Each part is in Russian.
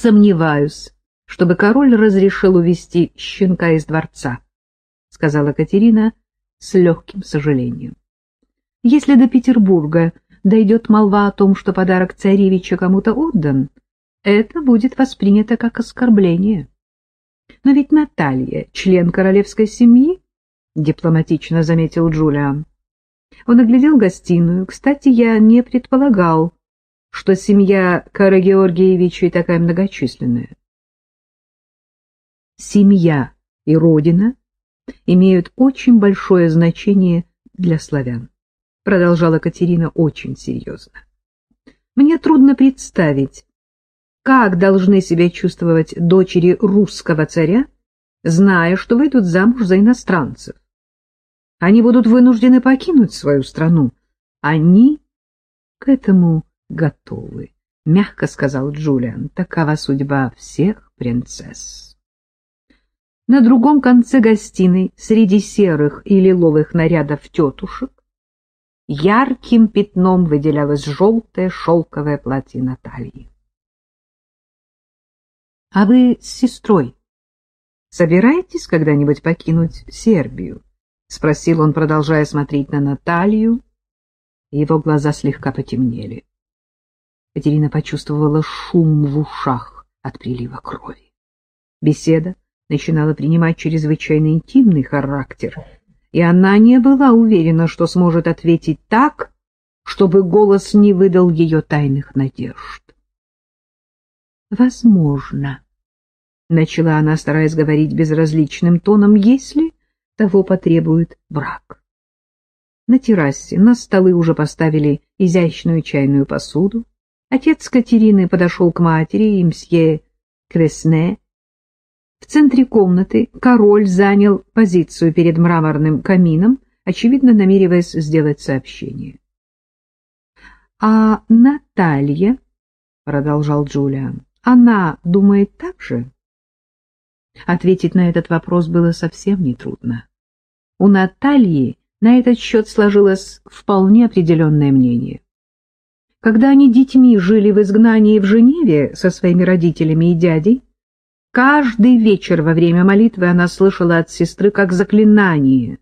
сомневаюсь, чтобы король разрешил увести щенка из дворца, — сказала Катерина с легким сожалением. Если до Петербурга дойдет молва о том, что подарок царевича кому-то отдан, это будет воспринято как оскорбление. Но ведь Наталья — член королевской семьи, — дипломатично заметил Джулиан. Он оглядел гостиную. Кстати, я не предполагал, что семья Кара Георгиевича такая многочисленная. Семья и родина имеют очень большое значение для славян, продолжала Катерина очень серьезно. Мне трудно представить, как должны себя чувствовать дочери русского царя, зная, что выйдут замуж за иностранцев. Они будут вынуждены покинуть свою страну. Они к этому готовы, — мягко сказал Джулиан. Такова судьба всех принцесс. На другом конце гостиной, среди серых и лиловых нарядов тетушек, ярким пятном выделялось желтое шелковое платье Натальи. — А вы с сестрой собираетесь когда-нибудь покинуть Сербию? — спросил он, продолжая смотреть на Наталью. Его глаза слегка потемнели. Катерина почувствовала шум в ушах от прилива крови. Беседа начинала принимать чрезвычайно интимный характер, и она не была уверена, что сможет ответить так, чтобы голос не выдал ее тайных надежд. «Возможно», — начала она, стараясь говорить безразличным тоном, «если того потребует брак». На террасе на столы уже поставили изящную чайную посуду, Отец Катерины подошел к матери и мсье Кресне. В центре комнаты король занял позицию перед мраморным камином, очевидно намереваясь сделать сообщение. — А Наталья, — продолжал Джулиан, — она думает так же? Ответить на этот вопрос было совсем нетрудно. У Натальи на этот счет сложилось вполне определенное мнение. Когда они детьми жили в изгнании в Женеве со своими родителями и дядей, каждый вечер во время молитвы она слышала от сестры как заклинание.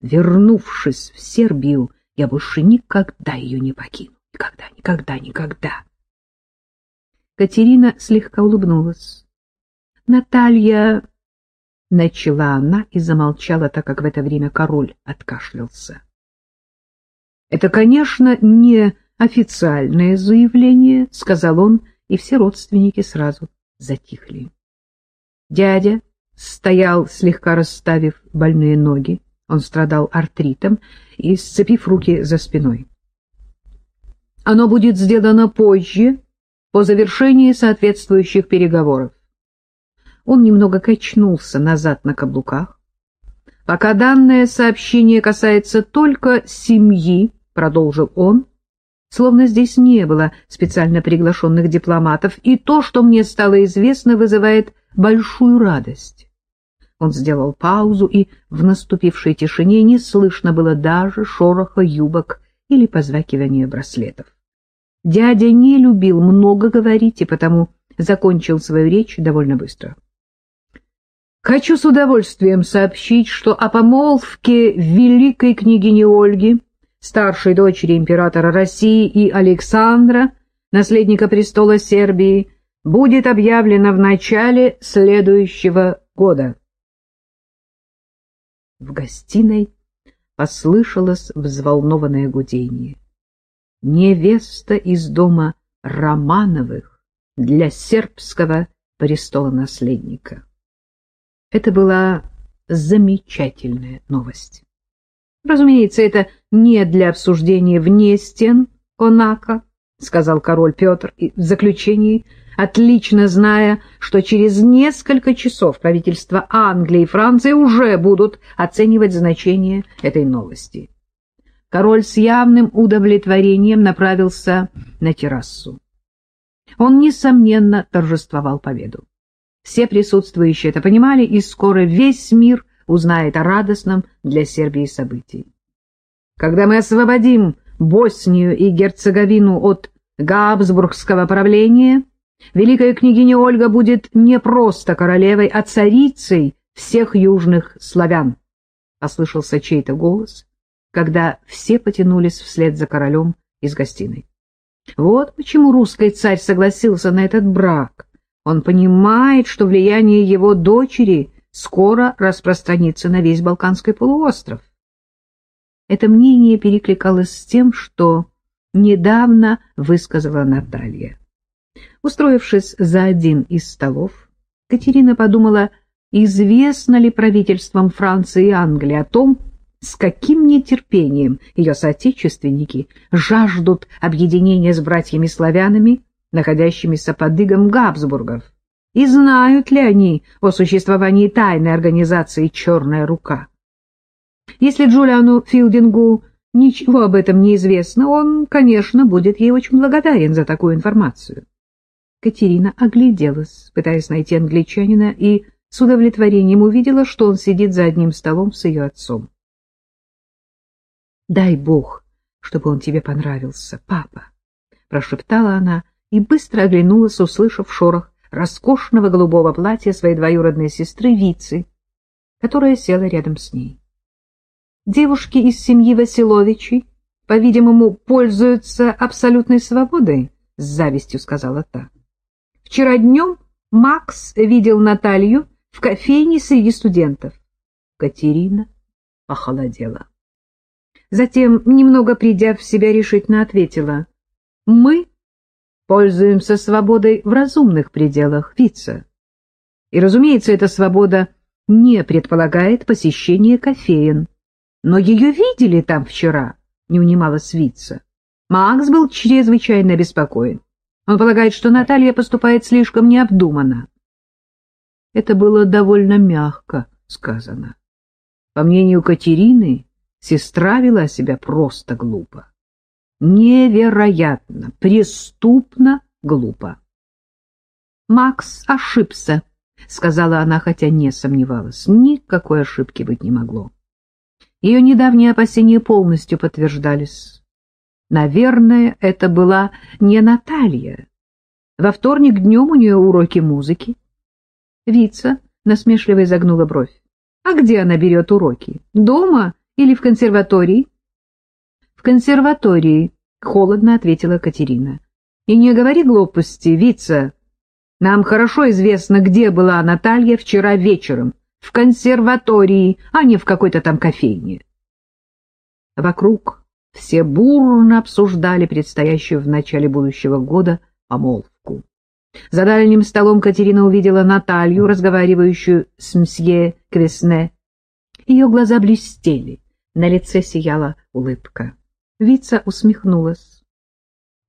Вернувшись в Сербию, я больше никогда ее не покину. Никогда, никогда, никогда. Катерина слегка улыбнулась. Наталья... Начала она и замолчала, так как в это время король откашлялся. Это, конечно, не официальное заявление, — сказал он, и все родственники сразу затихли. Дядя стоял, слегка расставив больные ноги, он страдал артритом и сцепив руки за спиной. Оно будет сделано позже, по завершении соответствующих переговоров. Он немного качнулся назад на каблуках. Пока данное сообщение касается только семьи, продолжил он, словно здесь не было специально приглашенных дипломатов, и то, что мне стало известно, вызывает большую радость. Он сделал паузу, и в наступившей тишине не слышно было даже шороха юбок или позвакивания браслетов. Дядя не любил много говорить, и потому закончил свою речь довольно быстро. Хочу с удовольствием сообщить, что о помолвке великой княгини Ольги старшей дочери императора России и Александра, наследника престола Сербии, будет объявлено в начале следующего года. В гостиной послышалось взволнованное гудение. Невеста из дома Романовых для сербского престола наследника. Это была замечательная новость. Разумеется, это не для обсуждения вне стен Конака, — сказал король Петр в заключении, отлично зная, что через несколько часов правительства Англии и Франции уже будут оценивать значение этой новости. Король с явным удовлетворением направился на террасу. Он, несомненно, торжествовал победу. Все присутствующие это понимали, и скоро весь мир узнает о радостном для Сербии событии. Когда мы освободим Боснию и Герцеговину от Габсбургского правления, Великая княгиня Ольга будет не просто королевой, а царицей всех южных славян. Послышался чей-то голос, когда все потянулись вслед за королем из гостиной. Вот почему русский царь согласился на этот брак. Он понимает, что влияние его дочери скоро распространится на весь Балканский полуостров. Это мнение перекликалось с тем, что недавно высказала Наталья. Устроившись за один из столов, Катерина подумала, известно ли правительствам Франции и Англии о том, с каким нетерпением ее соотечественники жаждут объединения с братьями-славянами, находящимися под игом Габсбургов, и знают ли они о существовании тайной организации «Черная рука». Если Джулиану Филдингу ничего об этом не известно, он, конечно, будет ей очень благодарен за такую информацию. Катерина огляделась, пытаясь найти англичанина, и с удовлетворением увидела, что он сидит за одним столом с ее отцом. «Дай Бог, чтобы он тебе понравился, папа!» — прошептала она и быстро оглянулась, услышав шорох роскошного голубого платья своей двоюродной сестры Вицы, которая села рядом с ней. Девушки из семьи Василовичей, по-видимому, пользуются абсолютной свободой, — с завистью сказала та. Вчера днем Макс видел Наталью в кофейне среди студентов. Катерина похолодела. Затем, немного придя в себя, решительно ответила. «Мы пользуемся свободой в разумных пределах, Вица. И, разумеется, эта свобода не предполагает посещение кофеен. Но ее видели там вчера, не унималась Вица. Макс был чрезвычайно обеспокоен. Он полагает, что Наталья поступает слишком необдуманно. Это было довольно мягко сказано. По мнению Катерины, сестра вела себя просто глупо. Невероятно, преступно глупо. Макс ошибся, — сказала она, хотя не сомневалась. Никакой ошибки быть не могло. Ее недавние опасения полностью подтверждались. Наверное, это была не Наталья. Во вторник днем у нее уроки музыки. Вица насмешливо изогнула бровь. А где она берет уроки? Дома или в консерватории? Консерватории, холодно ответила Катерина. И не говори глупости, Вица. Нам хорошо известно, где была Наталья вчера вечером в консерватории, а не в какой-то там кофейне. Вокруг все бурно обсуждали предстоящую в начале будущего года помолвку. За дальним столом Катерина увидела Наталью, разговаривающую с мсье Квесне. Ее глаза блестели, на лице сияла улыбка. Вица усмехнулась.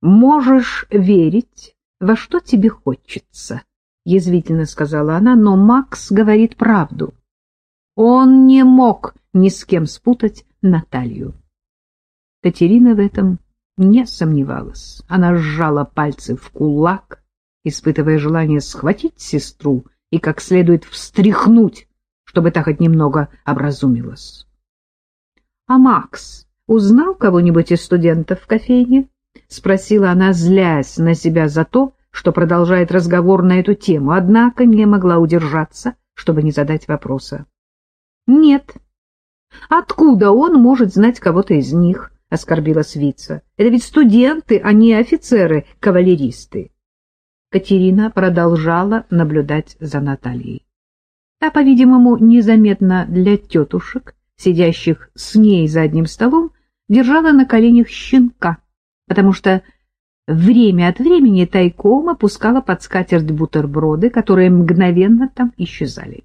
«Можешь верить, во что тебе хочется», — язвительно сказала она, но Макс говорит правду. Он не мог ни с кем спутать Наталью. Катерина в этом не сомневалась. Она сжала пальцы в кулак, испытывая желание схватить сестру и как следует встряхнуть, чтобы та хоть немного образумилась. — А Макс узнал кого-нибудь из студентов в кофейне? — спросила она, злясь на себя за то, что продолжает разговор на эту тему, однако не могла удержаться, чтобы не задать вопроса. — Нет. Откуда он может знать кого-то из них? — оскорбилась Вица. — Это ведь студенты, а не офицеры-кавалеристы. Катерина продолжала наблюдать за Натальей. Та, по-видимому, незаметно для тетушек, сидящих с ней за одним столом, держала на коленях щенка, потому что время от времени тайком опускала под скатерть бутерброды, которые мгновенно там исчезали.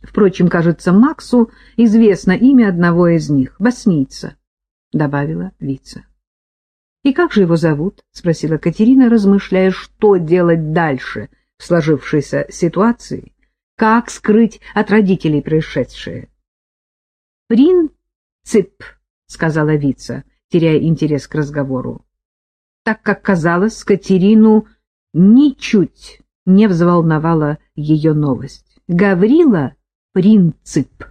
Впрочем, кажется, Максу известно имя одного из них — Боснийца, — добавила Вица. — И как же его зовут? — спросила Катерина, размышляя, что делать дальше в сложившейся ситуации, как скрыть от родителей происшедшее. — Принцип, — сказала Вица, теряя интерес к разговору так как казалось, Катерину ничуть не взволновала ее новость. Гаврила — принцип.